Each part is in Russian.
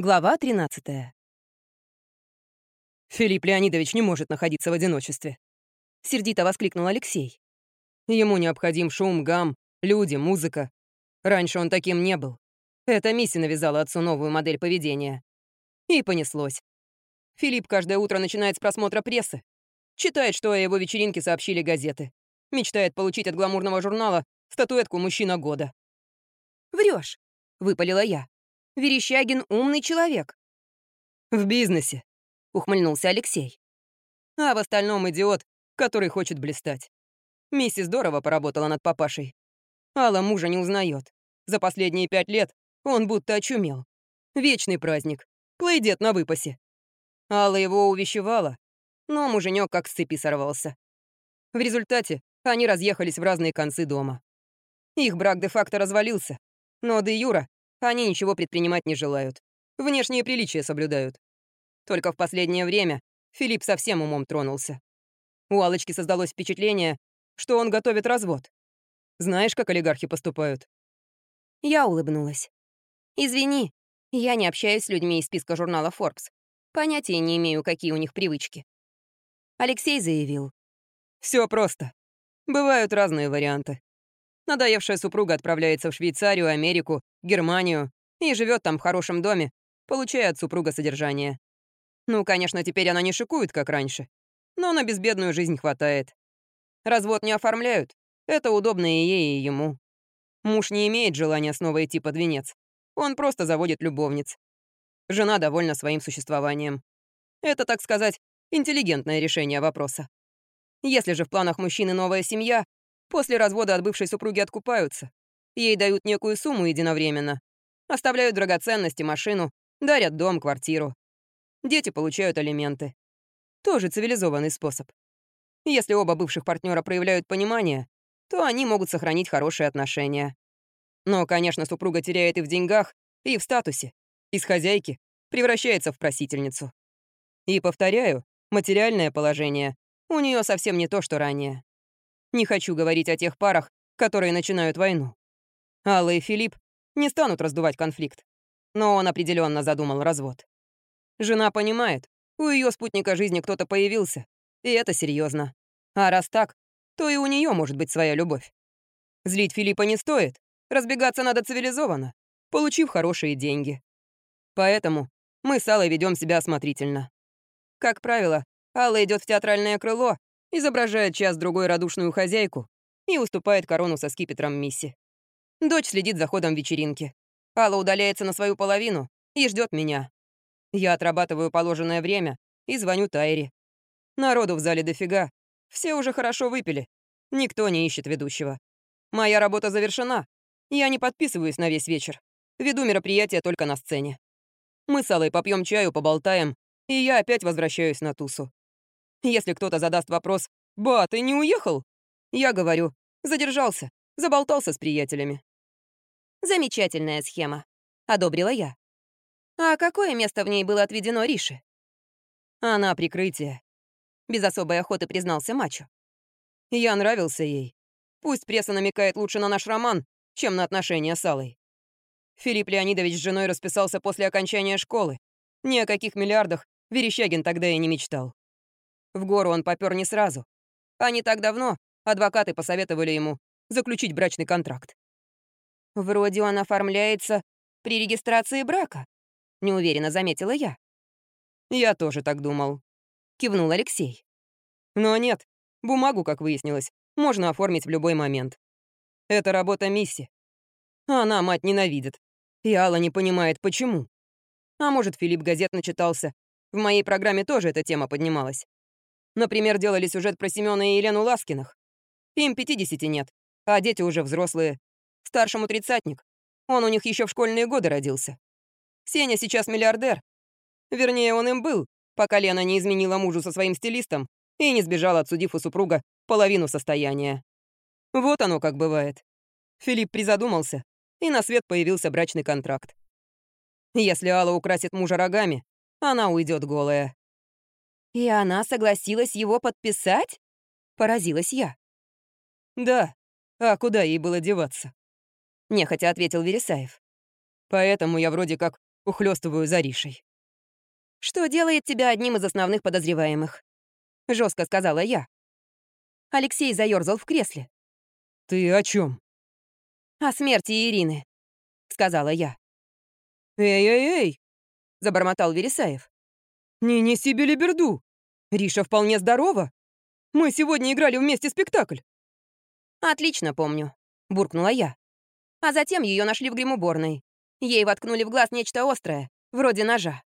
Глава 13. «Филипп Леонидович не может находиться в одиночестве», — сердито воскликнул Алексей. «Ему необходим шум, гам, люди, музыка. Раньше он таким не был. Эта Мисси навязала отцу новую модель поведения. И понеслось. Филипп каждое утро начинает с просмотра прессы. Читает, что о его вечеринке сообщили газеты. Мечтает получить от гламурного журнала статуэтку «Мужчина года». Врешь, выпалила я. Верещагин умный человек. В бизнесе, ухмыльнулся Алексей. А в остальном идиот, который хочет блистать. Миссис здорово поработала над папашей. Алла мужа не узнает. За последние пять лет он будто очумел. Вечный праздник. Плейдет на выпасе. Алла его увещевала, но муженек как с цепи сорвался. В результате они разъехались в разные концы дома. Их брак де-факто развалился, но де Юра они ничего предпринимать не желают. Внешние приличия соблюдают. Только в последнее время Филипп совсем умом тронулся. У Алочки создалось впечатление, что он готовит развод. Знаешь, как олигархи поступают?» Я улыбнулась. «Извини, я не общаюсь с людьми из списка журнала Forbes. Понятия не имею, какие у них привычки». Алексей заявил. Все просто. Бывают разные варианты. Надоевшая супруга отправляется в Швейцарию, Америку, Германию и живет там в хорошем доме, получая от супруга содержание. Ну, конечно, теперь она не шикует, как раньше, но на безбедную жизнь хватает. Развод не оформляют, это удобно и ей, и ему. Муж не имеет желания снова идти под венец. Он просто заводит любовниц. Жена довольна своим существованием. Это, так сказать, интеллигентное решение вопроса. Если же в планах мужчины новая семья, После развода от бывшей супруги откупаются. Ей дают некую сумму единовременно. Оставляют драгоценности, машину, дарят дом, квартиру. Дети получают алименты. Тоже цивилизованный способ. Если оба бывших партнера проявляют понимание, то они могут сохранить хорошие отношения. Но, конечно, супруга теряет и в деньгах, и в статусе. Из хозяйки превращается в просительницу. И, повторяю, материальное положение у нее совсем не то, что ранее. Не хочу говорить о тех парах, которые начинают войну. Алла и Филипп не станут раздувать конфликт, но он определенно задумал развод. Жена понимает, у ее спутника жизни кто-то появился, и это серьезно. А раз так, то и у нее может быть своя любовь. Злить Филиппа не стоит, разбегаться надо цивилизованно, получив хорошие деньги. Поэтому мы с Аллой ведем себя осмотрительно. Как правило, Алла идет в театральное крыло изображает час-другой радушную хозяйку и уступает корону со скипетром Мисси. Дочь следит за ходом вечеринки. Алла удаляется на свою половину и ждет меня. Я отрабатываю положенное время и звоню Тайре. Народу в зале дофига. Все уже хорошо выпили. Никто не ищет ведущего. Моя работа завершена. Я не подписываюсь на весь вечер. Веду мероприятие только на сцене. Мы с Аллой попьем чаю, поболтаем, и я опять возвращаюсь на тусу. Если кто-то задаст вопрос «Ба, ты не уехал?» Я говорю «Задержался, заболтался с приятелями». «Замечательная схема», — одобрила я. «А какое место в ней было отведено Рише?» «Она прикрытие», — без особой охоты признался Мачо. «Я нравился ей. Пусть пресса намекает лучше на наш роман, чем на отношения с Аллой. Филипп Леонидович с женой расписался после окончания школы. Ни о каких миллиардах Верещагин тогда и не мечтал. В гору он попёр не сразу. А не так давно адвокаты посоветовали ему заключить брачный контракт. «Вроде он оформляется при регистрации брака», — неуверенно заметила я. «Я тоже так думал», — кивнул Алексей. «Но нет, бумагу, как выяснилось, можно оформить в любой момент. Это работа Мисси. Она мать ненавидит. И Алла не понимает, почему. А может, Филипп газет начитался. В моей программе тоже эта тема поднималась. Например, делали сюжет про Семёна и Елену Ласкиных. Им 50 нет, а дети уже взрослые. Старшему тридцатник. Он у них еще в школьные годы родился. Сеня сейчас миллиардер. Вернее, он им был, пока Лена не изменила мужу со своим стилистом и не сбежала, отсудив у супруга половину состояния. Вот оно как бывает. Филипп призадумался, и на свет появился брачный контракт. Если Алла украсит мужа рогами, она уйдет голая. «И она согласилась его подписать?» — поразилась я. «Да. А куда ей было деваться?» — нехотя ответил Вересаев. «Поэтому я вроде как ухлёстываю за Ришей. «Что делает тебя одним из основных подозреваемых?» — жестко сказала я. Алексей заерзал в кресле. «Ты о чем? «О смерти Ирины», — сказала я. «Эй-эй-эй!» — забормотал Вересаев. «Не неси белиберду! Риша вполне здорова! Мы сегодня играли вместе спектакль!» «Отлично помню», — буркнула я. А затем ее нашли в гримуборной. Ей воткнули в глаз нечто острое, вроде ножа.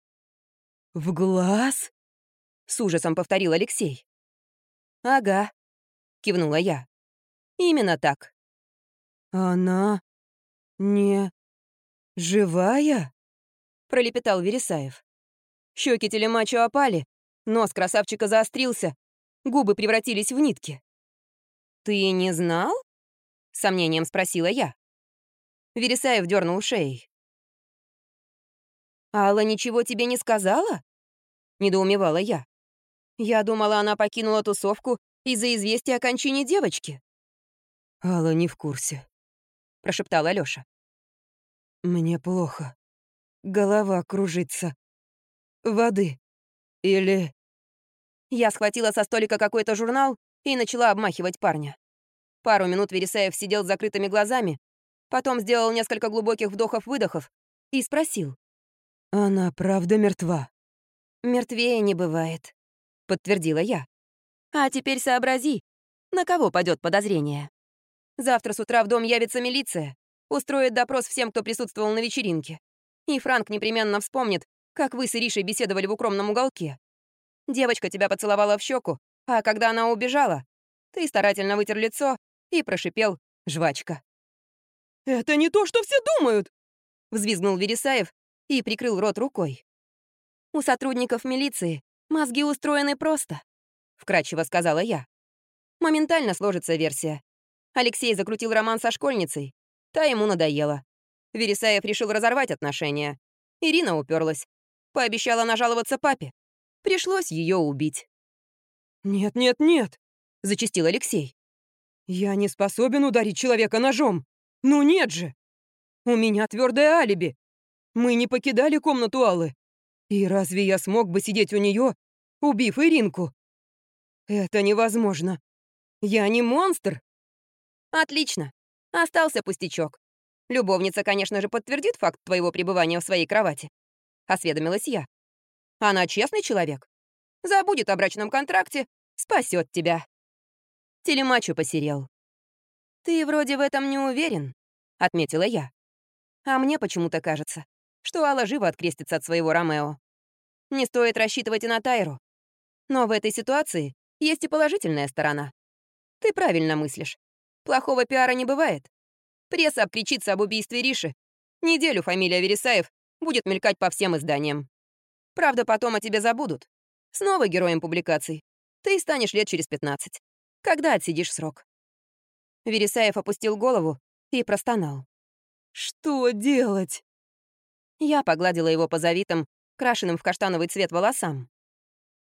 «В глаз?» — с ужасом повторил Алексей. «Ага», — кивнула я. «Именно так». «Она не живая?» — пролепетал Вересаев. Щеки телемачо опали, нос красавчика заострился, губы превратились в нитки. «Ты не знал?» — сомнением спросила я. Вересаев дернул шеей. «Алла ничего тебе не сказала?» — недоумевала я. Я думала, она покинула тусовку из-за известия о кончине девочки. «Алла не в курсе», — прошептал Алёша. «Мне плохо. Голова кружится. Воды. Или...» Я схватила со столика какой-то журнал и начала обмахивать парня. Пару минут Вересаев сидел с закрытыми глазами, потом сделал несколько глубоких вдохов-выдохов и спросил. «Она правда мертва?» «Мертвее не бывает», — подтвердила я. «А теперь сообрази, на кого падет подозрение. Завтра с утра в дом явится милиция, устроит допрос всем, кто присутствовал на вечеринке. И Франк непременно вспомнит, как вы с Иришей беседовали в укромном уголке. Девочка тебя поцеловала в щеку, а когда она убежала, ты старательно вытер лицо и прошипел «жвачка». «Это не то, что все думают!» — взвизгнул Вересаев и прикрыл рот рукой. «У сотрудников милиции мозги устроены просто», — вкратчиво сказала я. «Моментально сложится версия. Алексей закрутил роман со школьницей, та ему надоела. Вересаев решил разорвать отношения. Ирина уперлась, пообещала нажаловаться папе. Пришлось ее убить. «Нет, нет, нет!» — зачистил Алексей. «Я не способен ударить человека ножом. Ну нет же! У меня твердое алиби. Мы не покидали комнату Аллы. И разве я смог бы сидеть у нее, убив Иринку? Это невозможно. Я не монстр. Отлично. Остался пустячок. Любовница, конечно же, подтвердит факт твоего пребывания в своей кровати. Осведомилась я. Она честный человек. Забудет о брачном контракте, спасет тебя. Телемачу посерел. «Ты вроде в этом не уверен», — отметила я. «А мне почему-то кажется, что Алла живо открестится от своего Ромео. Не стоит рассчитывать и на Тайру. Но в этой ситуации есть и положительная сторона. Ты правильно мыслишь. Плохого пиара не бывает. Пресса обкричится об убийстве Риши. Неделю фамилия Вересаев будет мелькать по всем изданиям. Правда, потом о тебе забудут. Снова героем публикаций. Ты станешь лет через 15. Когда отсидишь срок. Вересаев опустил голову и простонал. «Что делать?» Я погладила его по завитым, крашенным в каштановый цвет волосам.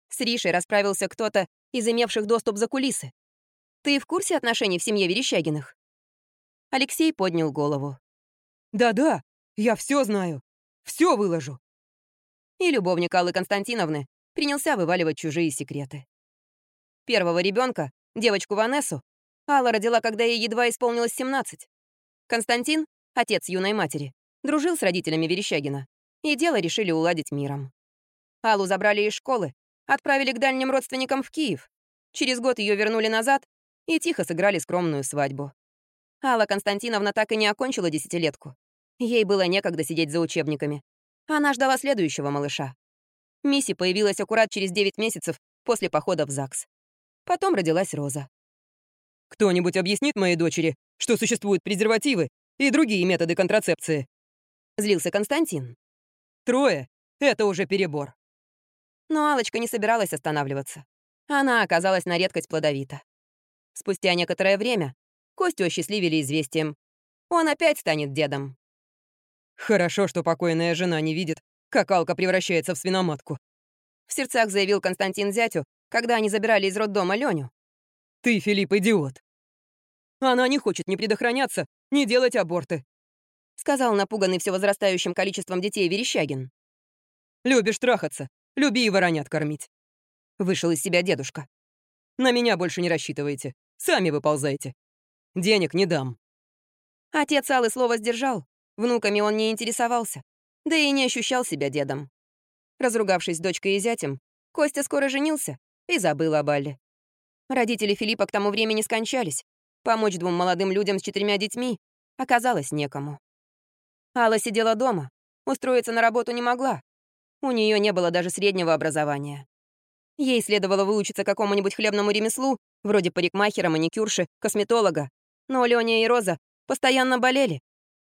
С Ришей расправился кто-то из имевших доступ за кулисы. Ты в курсе отношений в семье Верещагиных?» Алексей поднял голову. «Да-да, я все знаю. Все выложу». И любовник Аллы Константиновны принялся вываливать чужие секреты. Первого ребенка, девочку Ванессу, Алла родила, когда ей едва исполнилось 17. Константин, отец юной матери, дружил с родителями Верещагина, и дело решили уладить миром. Аллу забрали из школы, отправили к дальним родственникам в Киев. Через год ее вернули назад и тихо сыграли скромную свадьбу. Алла Константиновна так и не окончила десятилетку. Ей было некогда сидеть за учебниками. Она ждала следующего малыша. Мисси появилась аккурат через 9 месяцев после похода в ЗАГС. Потом родилась Роза. Кто-нибудь объяснит моей дочери, что существуют презервативы и другие методы контрацепции?» Злился Константин. «Трое — это уже перебор». Но алочка не собиралась останавливаться. Она оказалась на редкость плодовита. Спустя некоторое время Костю осчастливили известием. Он опять станет дедом. «Хорошо, что покойная жена не видит, как Алка превращается в свиноматку», в сердцах заявил Константин зятю, когда они забирали из роддома Леню. Ты, Филипп, идиот. Она не хочет ни предохраняться, ни делать аборты. — сказал напуганный все возрастающим количеством детей Верещагин. «Любишь трахаться, люби и воронят кормить», — вышел из себя дедушка. «На меня больше не рассчитывайте, сами выползайте. Денег не дам». Отец Аллы слово сдержал, внуками он не интересовался, да и не ощущал себя дедом. Разругавшись с дочкой и зятем, Костя скоро женился и забыл об Алле. Родители Филиппа к тому времени скончались. Помочь двум молодым людям с четырьмя детьми оказалось некому. Алла сидела дома, устроиться на работу не могла. У нее не было даже среднего образования. Ей следовало выучиться какому-нибудь хлебному ремеслу, вроде парикмахера, маникюрши, косметолога. Но Леня и Роза постоянно болели.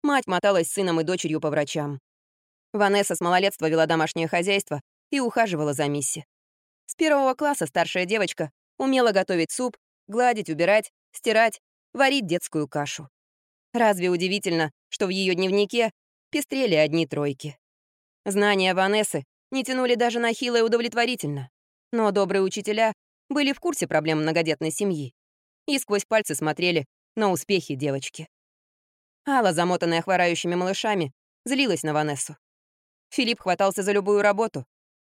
Мать моталась с сыном и дочерью по врачам. Ванесса с малолетства вела домашнее хозяйство и ухаживала за Мисси. С первого класса старшая девочка умела готовить суп, гладить, убирать, стирать, варить детскую кашу. Разве удивительно, что в ее дневнике пестрели одни тройки? Знания Ванессы не тянули даже на хилое удовлетворительно, но добрые учителя были в курсе проблем многодетной семьи и сквозь пальцы смотрели на успехи девочки. Алла, замотанная хворающими малышами, злилась на Ванессу. Филипп хватался за любую работу.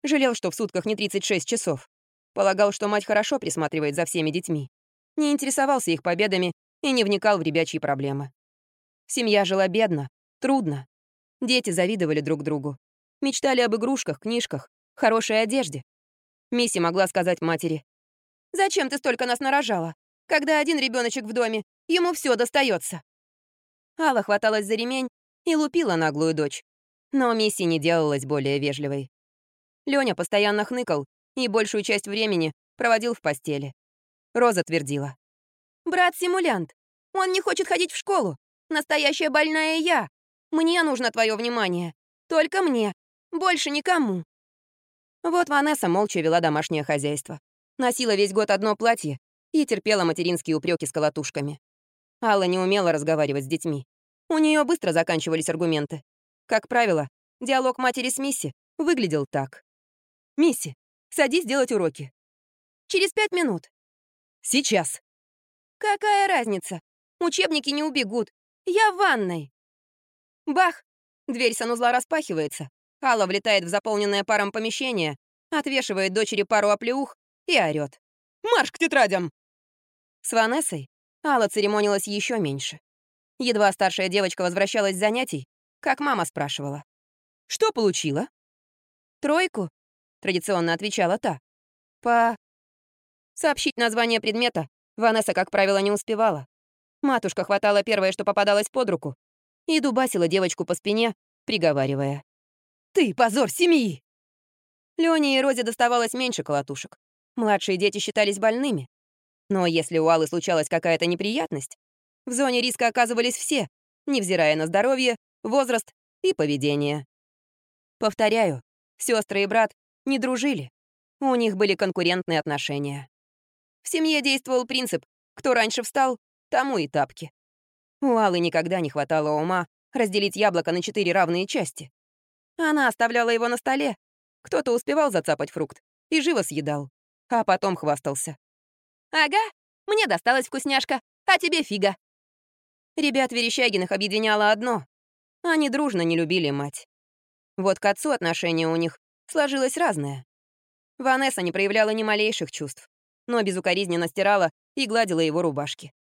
Жалел, что в сутках не 36 часов. Полагал, что мать хорошо присматривает за всеми детьми. Не интересовался их победами и не вникал в ребячьи проблемы. Семья жила бедно, трудно. Дети завидовали друг другу. Мечтали об игрушках, книжках, хорошей одежде. Мисси могла сказать матери. «Зачем ты столько нас нарожала? Когда один ребеночек в доме, ему все достается. Алла хваталась за ремень и лупила наглую дочь. Но Мисси не делалась более вежливой. Лёня постоянно хныкал и большую часть времени проводил в постели. Роза твердила. «Брат-симулянт, он не хочет ходить в школу. Настоящая больная я. Мне нужно твое внимание. Только мне. Больше никому». Вот Ванесса молча вела домашнее хозяйство. Носила весь год одно платье и терпела материнские упреки с колотушками. Алла не умела разговаривать с детьми. У нее быстро заканчивались аргументы. Как правило, диалог матери с Мисси выглядел так. «Мисси, садись делать уроки». «Через пять минут». «Сейчас». «Какая разница? Учебники не убегут. Я в ванной». Бах! Дверь санузла распахивается. Алла влетает в заполненное паром помещение, отвешивает дочери пару оплеух и орёт. «Марш к тетрадям!» С Ванессой Алла церемонилась еще меньше. Едва старшая девочка возвращалась с занятий, как мама спрашивала. «Что получила?» «Тройку», — традиционно отвечала та. «По...» Сообщить название предмета Ванесса, как правило, не успевала. Матушка хватала первое, что попадалось под руку, и дубасила девочку по спине, приговаривая. «Ты позор семьи!» Лёне и Розе доставалось меньше колотушек. Младшие дети считались больными. Но если у Аллы случалась какая-то неприятность, в зоне риска оказывались все, невзирая на здоровье, возраст и поведение. Повторяю, сестры и брат не дружили. У них были конкурентные отношения. В семье действовал принцип «кто раньше встал, тому и тапки». У Аллы никогда не хватало ума разделить яблоко на четыре равные части. Она оставляла его на столе. Кто-то успевал зацапать фрукт и живо съедал, а потом хвастался. «Ага, мне досталась вкусняшка, а тебе фига». Ребят Верещагиных объединяло одно. Они дружно не любили мать. Вот к отцу отношение у них сложилось разное. Ванесса не проявляла ни малейших чувств, но безукоризненно стирала и гладила его рубашки.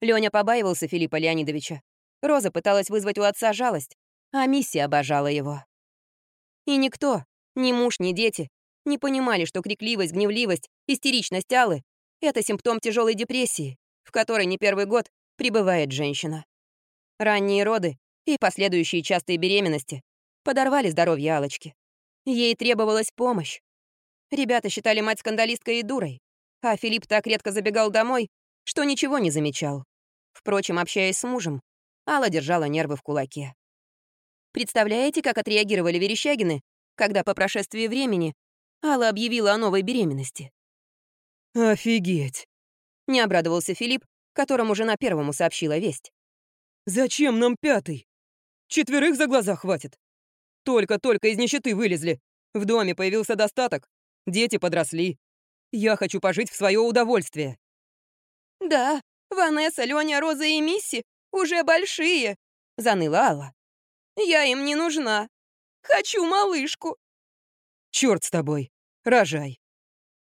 Лёня побаивался Филиппа Леонидовича. Роза пыталась вызвать у отца жалость, а Мисси обожала его. И никто, ни муж, ни дети, не понимали, что крикливость, гневливость, истеричность Аллы — это симптом тяжелой депрессии, в которой не первый год прибывает женщина. Ранние роды и последующие частые беременности подорвали здоровье Алочки. Ей требовалась помощь. Ребята считали мать скандалисткой и дурой, а Филипп так редко забегал домой, что ничего не замечал. Впрочем, общаясь с мужем, Алла держала нервы в кулаке. Представляете, как отреагировали Верещагины, когда по прошествии времени Алла объявила о новой беременности? «Офигеть!» — не обрадовался Филипп, которому жена первому сообщила весть. «Зачем нам пятый? Четверых за глаза хватит. Только-только из нищеты вылезли. В доме появился достаток. Дети подросли. Я хочу пожить в свое удовольствие». «Да, Ванесса, Лёня, Роза и Мисси уже большие», — заныла Алла. Я им не нужна. Хочу малышку. Черт с тобой, рожай.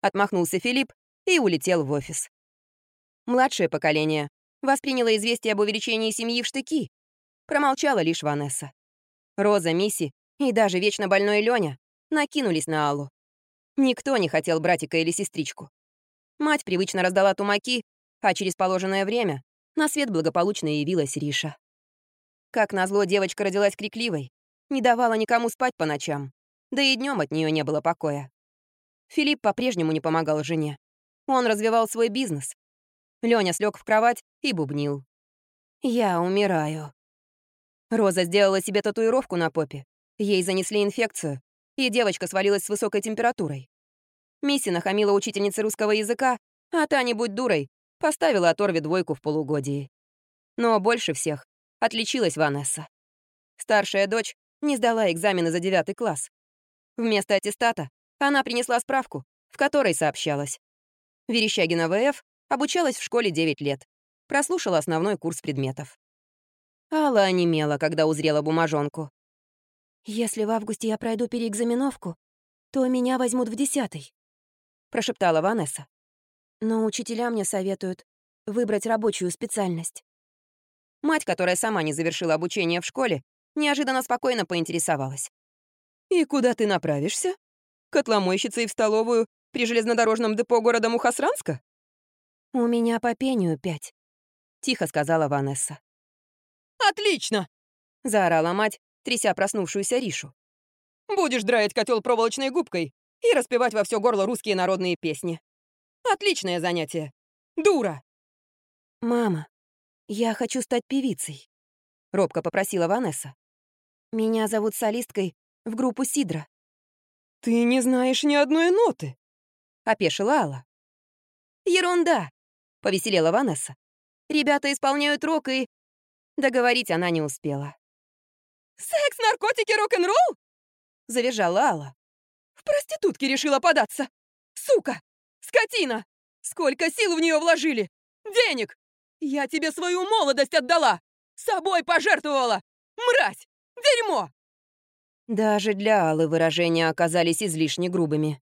Отмахнулся Филипп и улетел в офис. Младшее поколение восприняло известие об увеличении семьи в штыки. Промолчала лишь Ванесса. Роза, Мисси и даже вечно больной Лёня накинулись на Аллу. Никто не хотел братика или сестричку. Мать привычно раздала тумаки, а через положенное время на свет благополучно явилась Риша. Как назло, девочка родилась крикливой, не давала никому спать по ночам, да и днем от нее не было покоя. Филипп по-прежнему не помогал жене. Он развивал свой бизнес. Лёня слег в кровать и бубнил. «Я умираю». Роза сделала себе татуировку на попе. Ей занесли инфекцию, и девочка свалилась с высокой температурой. Мисси нахамила учительнице русского языка, а та, не будь дурой, поставила Оторве двойку в полугодии. Но больше всех отличилась Ванесса. Старшая дочь не сдала экзамены за девятый класс. Вместо аттестата она принесла справку, в которой сообщалось. Верещагина ВФ обучалась в школе 9 лет, прослушала основной курс предметов. Алла онемела, когда узрела бумажонку. «Если в августе я пройду переэкзаменовку, то меня возьмут в десятый», — прошептала Ванесса. «Но учителя мне советуют выбрать рабочую специальность». Мать, которая сама не завершила обучение в школе, неожиданно спокойно поинтересовалась. «И куда ты направишься? Котломойщицей в столовую при железнодорожном депо города Мухасранска?» «У меня по пению пять», — тихо сказала Ванесса. «Отлично!» — заорала мать, тряся проснувшуюся Ришу. «Будешь драить котел проволочной губкой и распевать во все горло русские народные песни. Отличное занятие. Дура!» «Мама, я хочу стать певицей», — робко попросила Ванесса. «Меня зовут солисткой в группу Сидра». «Ты не знаешь ни одной ноты», — опешила Алла. «Ерунда», — повеселела Ванесса. «Ребята исполняют рок и...» Договорить она не успела. «Секс, наркотики, рок-н-ролл?» — завизжала Алла. «В проститутки решила податься! Сука! Скотина! Сколько сил в нее вложили! Денег! Я тебе свою молодость отдала! Собой пожертвовала! Мразь! Дерьмо!» Даже для Аллы выражения оказались излишне грубыми.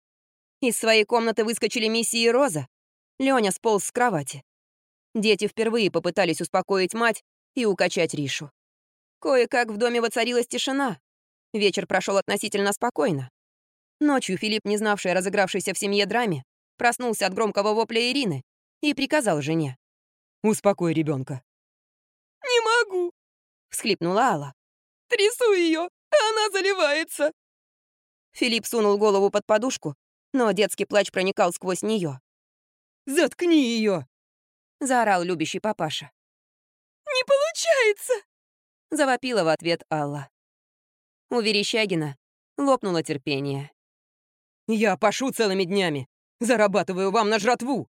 Из своей комнаты выскочили Мисси и Роза. Лёня сполз с кровати. Дети впервые попытались успокоить мать и укачать Ришу. Кое-как в доме воцарилась тишина. Вечер прошел относительно спокойно. Ночью Филипп, не знавший о разыгравшейся в семье драме, проснулся от громкого вопля Ирины и приказал жене. «Успокой ребенка. «Не могу!» — всхлипнула Алла. «Трясу ее, а она заливается!» Филипп сунул голову под подушку, но детский плач проникал сквозь нее. «Заткни ее! заорал любящий папаша. «Не получается!» — завопила в ответ Алла. У Верещагина лопнуло терпение. «Я пашу целыми днями, зарабатываю вам на жратву.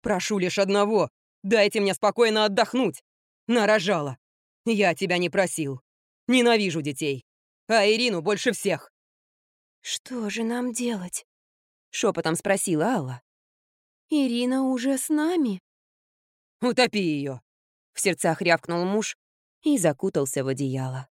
Прошу лишь одного, дайте мне спокойно отдохнуть. Нарожала. Я тебя не просил. Ненавижу детей. А Ирину больше всех». «Что же нам делать?» — шепотом спросила Алла. «Ирина уже с нами?» «Утопи ее!» — в сердцах рявкнул муж, и закутался в одеяло.